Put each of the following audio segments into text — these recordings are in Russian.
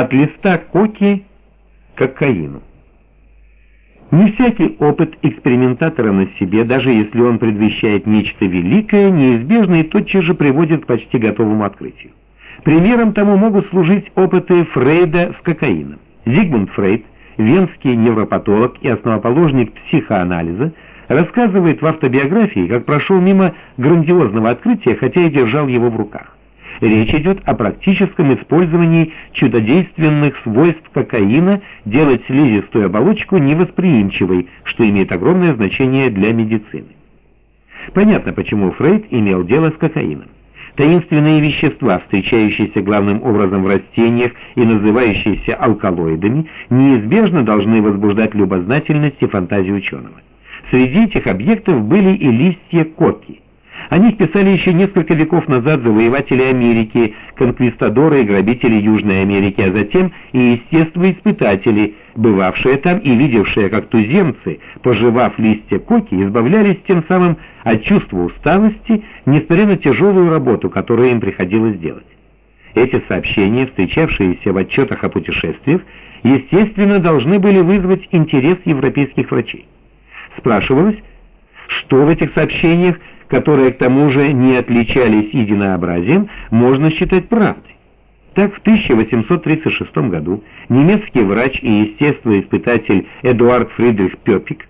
от листа коки к кокаину. Не всякий опыт экспериментатора на себе, даже если он предвещает нечто великое, неизбежно и тотчас же приводит к почти готовому открытию. Примером тому могут служить опыты Фрейда с кокаином. Зигмунд Фрейд, венский невропатолог и основоположник психоанализа, рассказывает в автобиографии, как прошел мимо грандиозного открытия, хотя и держал его в руках. Речь идет о практическом использовании чудодейственных свойств кокаина делать слизистую оболочку невосприимчивой, что имеет огромное значение для медицины. Понятно, почему Фрейд имел дело с кокаином. Таинственные вещества, встречающиеся главным образом в растениях и называющиеся алкалоидами, неизбежно должны возбуждать любознательность и фантазию ученого. Среди этих объектов были и листья коки – о них писали еще несколько веков назад завоеватели Америки, конквистадоры и грабители Южной Америки, а затем и естествоиспытатели, бывавшие там и видевшие, как туземцы, пожевав листья коки, избавлялись тем самым от чувства усталости, несмотря на тяжелую работу, которую им приходилось делать. Эти сообщения, встречавшиеся в отчетах о путешествиях, естественно, должны были вызвать интерес европейских врачей. Спрашивалось, что в этих сообщениях которые к тому же не отличались единообразием, можно считать правдой. Так в 1836 году немецкий врач и естествоиспытатель Эдуард Фридрих Пёпик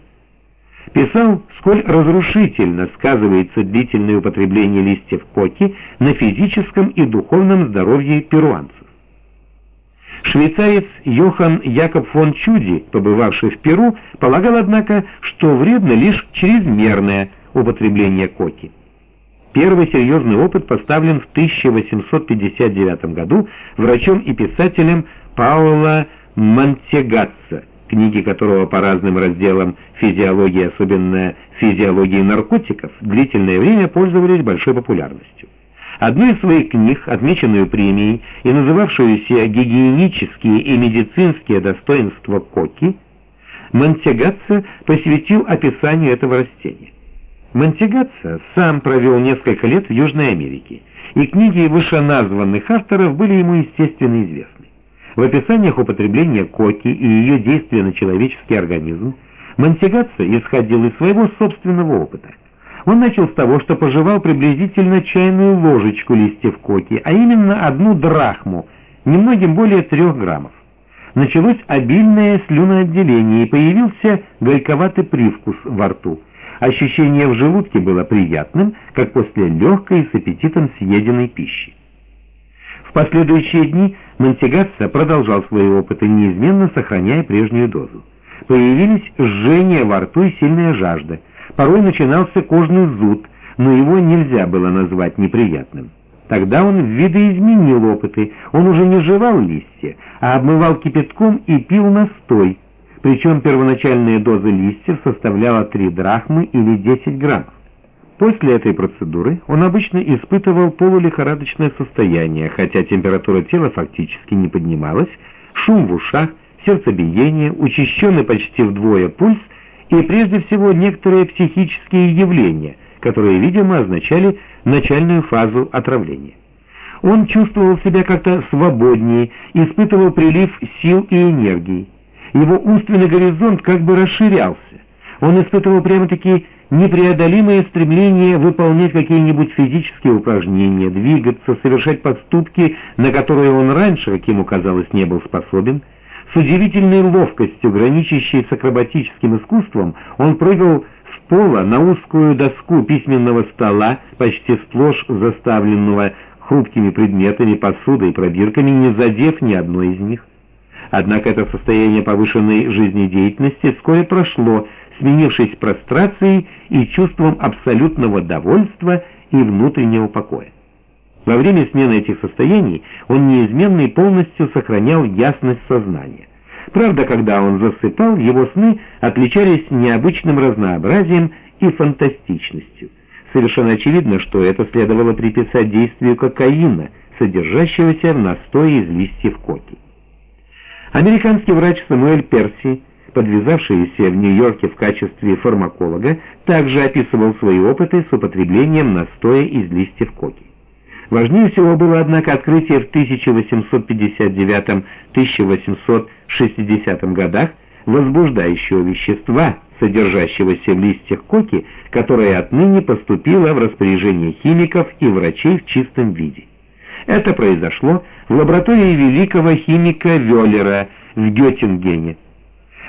писал, сколь разрушительно сказывается длительное употребление листьев коки на физическом и духовном здоровье перуанцев. Швейцарец Йохан Якоб фон Чуди, побывавший в Перу, полагал, однако, что вредно лишь чрезмерное употребления коки. Первый серьезный опыт поставлен в 1859 году врачом и писателем Паула Монтегатца, книги которого по разным разделам физиологии, особенно физиологии наркотиков, длительное время пользовались большой популярностью. Одну из своих книг, отмеченную премией и называвшуюся «Гигиенические и медицинские достоинства коки», Монтегатца посвятил описанию этого растения. Монтигатца сам провел несколько лет в Южной Америке, и книги вышеназванных авторов были ему естественно известны. В описаниях употребления коки и ее действия на человеческий организм Монтигатца исходил из своего собственного опыта. Он начал с того, что пожевал приблизительно чайную ложечку листьев коки, а именно одну драхму, немногим более трех граммов. Началось обильное слюноотделение, и появился горьковатый привкус во рту – Ощущение в желудке было приятным, как после легкой с аппетитом съеденной пищи. В последующие дни Монтегасса продолжал свои опыты, неизменно сохраняя прежнюю дозу. Появились жжение во рту и сильная жажда. Порой начинался кожный зуд, но его нельзя было назвать неприятным. Тогда он видоизменил опыты, он уже не жевал листья, а обмывал кипятком и пил настой, причем первоначальная доза листьев составляла 3 драхмы или 10 граммов. После этой процедуры он обычно испытывал полулихорадочное состояние, хотя температура тела фактически не поднималась, шум в ушах, сердцебиение, учащенный почти вдвое пульс и прежде всего некоторые психические явления, которые, видимо, означали начальную фазу отравления. Он чувствовал себя как-то свободнее, испытывал прилив сил и энергии его умственный горизонт как бы расширялся. Он испытывал прямо-таки непреодолимое стремление выполнять какие-нибудь физические упражнения, двигаться, совершать поступки, на которые он раньше, как ему казалось, не был способен. С удивительной ловкостью, граничащей с акробатическим искусством, он прыгал с пола на узкую доску письменного стола, почти сплошь заставленного хрупкими предметами, посудой, пробирками, не задев ни одной из них. Однако это состояние повышенной жизнедеятельности вскоре прошло, сменившись прострацией и чувством абсолютного довольства и внутреннего покоя. Во время смены этих состояний он неизменно и полностью сохранял ясность сознания. Правда, когда он засыпал, его сны отличались необычным разнообразием и фантастичностью. Совершенно очевидно, что это следовало приписать действию кокаина, содержащегося в настое из листьев коки. Американский врач Самуэль Перси, подвязавшийся в Нью-Йорке в качестве фармаколога, также описывал свои опыты с употреблением настоя из листьев коки. Важнее всего было, однако, открытие в 1859-1860 годах возбуждающего вещества, содержащегося в листьях коки, которое отныне поступило в распоряжение химиков и врачей в чистом виде. Это произошло лаборатории великого химика Веллера в Геттингене.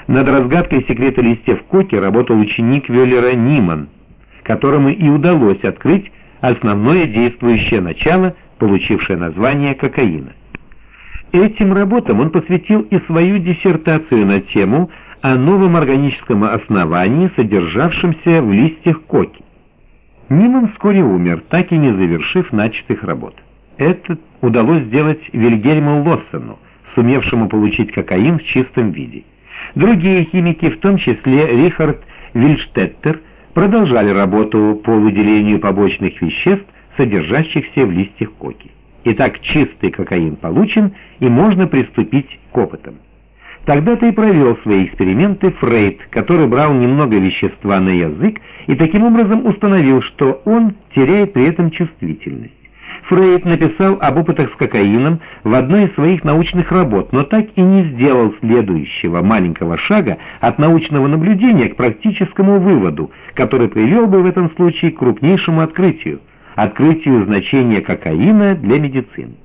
Над разгадкой секрета листьев коки работал ученик Веллера Ниман, которому и удалось открыть основное действующее начало, получившее название кокаина. Этим работам он посвятил и свою диссертацию на тему о новом органическом основании, содержавшемся в листьях коки. Ниман вскоре умер, так и не завершив начатых работ. Это удалось сделать Вильгельму Лоссену, сумевшему получить кокаин в чистом виде. Другие химики, в том числе Рихард Вильштеттер, продолжали работу по выделению побочных веществ, содержащихся в листьях коки. Итак, чистый кокаин получен, и можно приступить к опытам. Тогда-то и провел свои эксперименты Фрейд, который брал немного вещества на язык и таким образом установил, что он теряет при этом чувствительность. Фрейд написал об опытах с кокаином в одной из своих научных работ, но так и не сделал следующего маленького шага от научного наблюдения к практическому выводу, который привел бы в этом случае к крупнейшему открытию – открытию значения кокаина для медицины.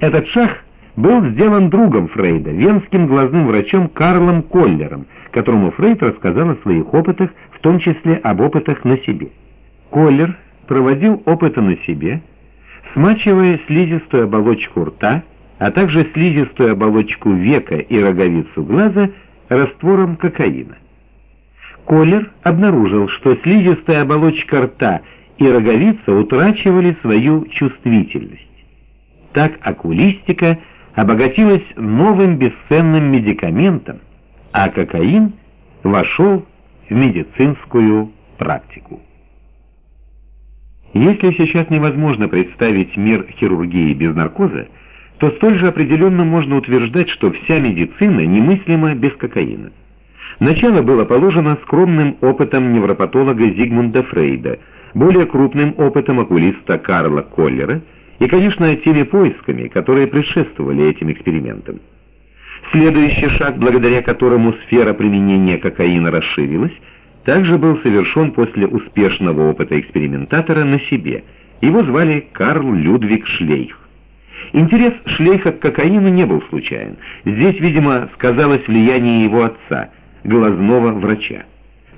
Этот шаг был сделан другом Фрейда, венским глазным врачом Карлом Коллером, которому Фрейд рассказал о своих опытах, в том числе об опытах на себе. Коллер проводил опыты на себе – смачивая слизистую оболочку рта, а также слизистую оболочку века и роговицу глаза раствором кокаина. Колер обнаружил, что слизистая оболочка рта и роговица утрачивали свою чувствительность. Так окулистика обогатилась новым бесценным медикаментом, а кокаин вошел в медицинскую практику. Если сейчас невозможно представить мир хирургии без наркоза, то столь же определенно можно утверждать, что вся медицина немыслима без кокаина. Начало было положено скромным опытом невропатолога Зигмунда Фрейда, более крупным опытом окулиста Карла Коллера и, конечно, теми поисками, которые предшествовали этим экспериментам. Следующий шаг, благодаря которому сфера применения кокаина расширилась, также был совершен после успешного опыта экспериментатора на себе. Его звали Карл Людвиг Шлейх. Интерес Шлейха к кокаину не был случайен. Здесь, видимо, сказалось влияние его отца, глазного врача.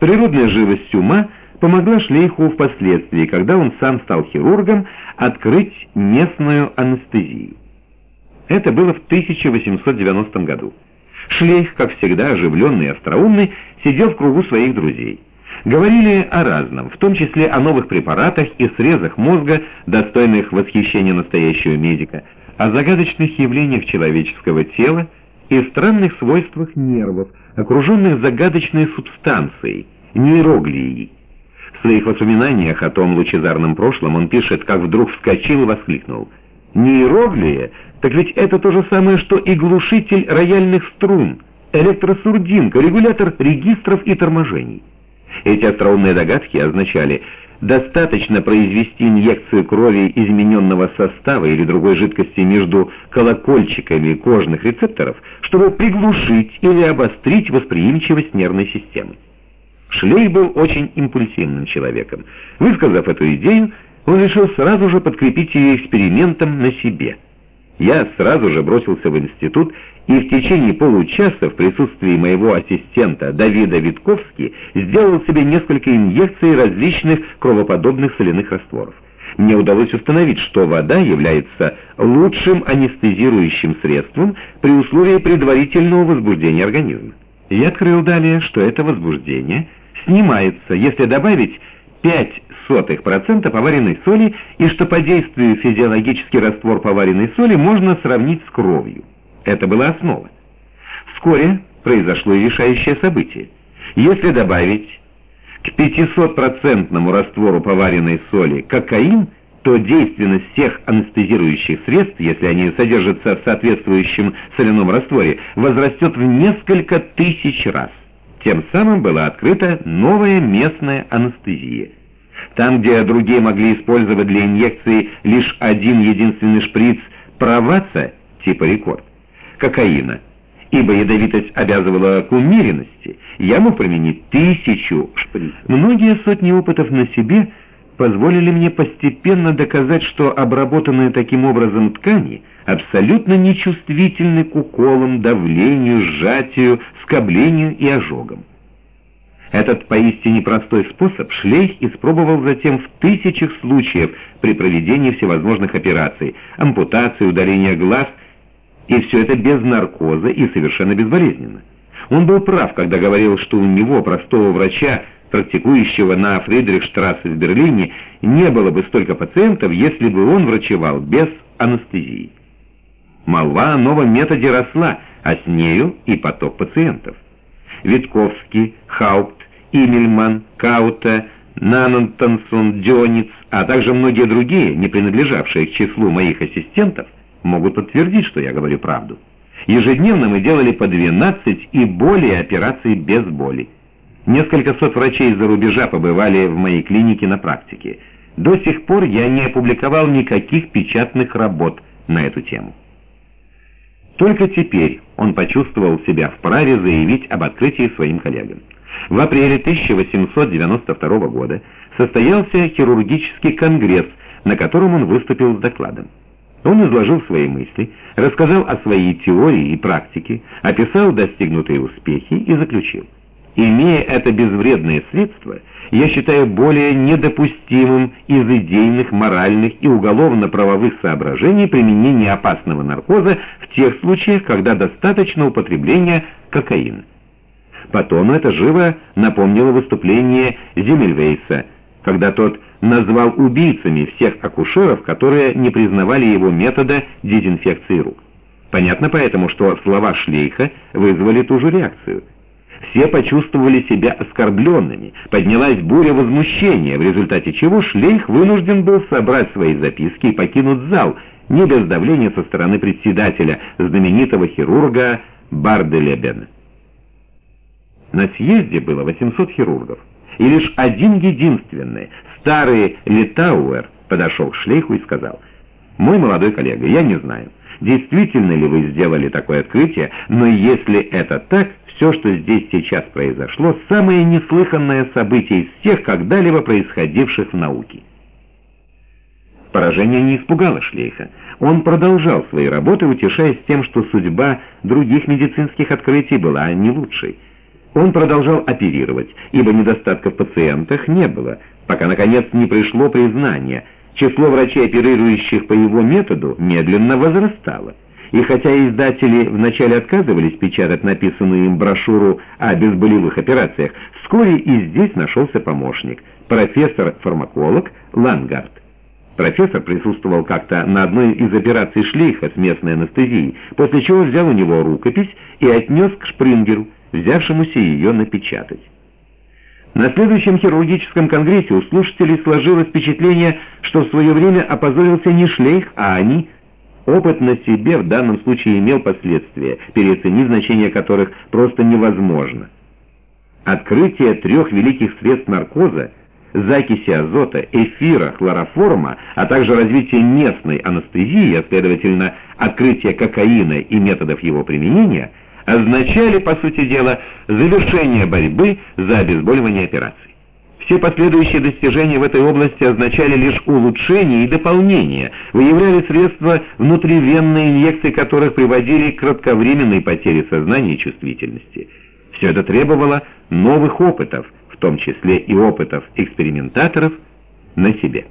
Природная живость ума помогла Шлейху впоследствии, когда он сам стал хирургом, открыть местную анестезию. Это было в 1890 году. Шлейх, как всегда оживленный и остроумный, сидел в кругу своих друзей. Говорили о разном, в том числе о новых препаратах и срезах мозга, достойных восхищения настоящего медика, о загадочных явлениях человеческого тела и странных свойствах нервов, окруженных загадочной субстанцией, нейроглией. В своих воспоминаниях о том лучезарном прошлом он пишет, как вдруг вскочил и воскликнул. «Нейроглия? Так ведь это то же самое, что и глушитель рояльных струн, электросурдинка, регулятор регистров и торможений». Эти остроумные догадки означали достаточно произвести инъекцию крови измененного состава или другой жидкости между колокольчиками кожных рецепторов, чтобы приглушить или обострить восприимчивость нервной системы. Шлей был очень импульсивным человеком. Высказав эту идею, он решил сразу же подкрепить ее экспериментом на себе – я сразу же бросился в институт и в течение получаса в присутствии моего ассистента Давида Витковски сделал себе несколько инъекций различных кровоподобных соляных растворов. Мне удалось установить, что вода является лучшим анестезирующим средством при условии предварительного возбуждения организма. Я открыл далее, что это возбуждение снимается, если добавить 0,05% поваренной соли и что по действию физиологический раствор поваренной соли можно сравнить с кровью. Это была основа. Вскоре произошло решающее событие. Если добавить к 500% раствору поваренной соли кокаин, то действенность всех анестезирующих средств, если они содержатся в соответствующем соляном растворе, возрастет в несколько тысяч раз. Тем самым была открыта новая местная анестезия. Там, где другие могли использовать для инъекции лишь один единственный шприц проваца, типа рекорд, кокаина, ибо ядовитость обязывала к умеренности, я мог применить тысячу шприц. Многие сотни опытов на себе позволили мне постепенно доказать, что обработанные таким образом ткани абсолютно нечувствительны к уколам, давлению, сжатию, скоблению и ожогам. Этот поистине простой способ Шлейх испробовал затем в тысячах случаев при проведении всевозможных операций, ампутации, удаления глаз, и все это без наркоза и совершенно безболезненно. Он был прав, когда говорил, что у него, простого врача, практикующего на Фридрихштрассе в Берлине, не было бы столько пациентов, если бы он врачевал без анестезии. Молва о новом методе росла, а с нею и поток пациентов. Витковский, Хаупт, Имельман, Каута, Нанантонсон, Дёниц, а также многие другие, не принадлежавшие к числу моих ассистентов, могут подтвердить, что я говорю правду. Ежедневно мы делали по 12 и более операций без боли. Несколько сот врачей из-за рубежа побывали в моей клинике на практике. До сих пор я не опубликовал никаких печатных работ на эту тему. Только теперь он почувствовал себя вправе заявить об открытии своим коллегам. В апреле 1892 года состоялся хирургический конгресс, на котором он выступил с докладом. Он изложил свои мысли, рассказал о своей теории и практике, описал достигнутые успехи и заключил. Имея это безвредное средство, я считаю более недопустимым из идейных, моральных и уголовно-правовых соображений применение опасного наркоза в тех случаях, когда достаточно употребления кокаина. Потом это живо напомнило выступление Зиммельвейса, когда тот назвал убийцами всех акушеров, которые не признавали его метода дезинфекции рук. Понятно поэтому, что слова Шлейха вызвали ту же реакцию – все почувствовали себя оскорбленными, поднялась буря возмущения, в результате чего Шлейх вынужден был собрать свои записки и покинуть зал, не без давления со стороны председателя, знаменитого хирурга Барделебена. На съезде было 800 хирургов, и лишь один единственный, старый Литауэр, подошел к Шлейху и сказал, «Мой молодой коллега, я не знаю, действительно ли вы сделали такое открытие, но если это так, все, что здесь сейчас произошло, самое неслыханное событие из всех когда-либо происходивших в науке. Поражение не испугало Шлейха. Он продолжал свои работы, утешаясь тем, что судьба других медицинских открытий была не лучшей. Он продолжал оперировать, ибо недостатка в пациентах не было, пока, наконец, не пришло признание. Число врачей, оперирующих по его методу, медленно возрастало. И хотя издатели вначале отказывались печатать написанную им брошюру о безболевых операциях, вскоре и здесь нашелся помощник, профессор-фармаколог Лангард. Профессор присутствовал как-то на одной из операций шлейха с местной анестезией, после чего взял у него рукопись и отнес к Шпрингеру, взявшемуся ее напечатать. На следующем хирургическом конгрессе у слушателей сложилось впечатление, что в свое время опозорился не шлейх, а они – Опыт на себе в данном случае имел последствия, переоценить значение которых просто невозможно. Открытие трех великих средств наркоза, закиси азота, эфира, хлороформа, а также развитие местной анестезии, а следовательно, открытие кокаина и методов его применения, означали, по сути дела, завершение борьбы за обезболивание операций. Все последующие достижения в этой области означали лишь улучшение и дополнение, выявляли средства внутривенной инъекции которых приводили к кратковременной потере сознания и чувствительности. Все это требовало новых опытов, в том числе и опытов экспериментаторов, на себе.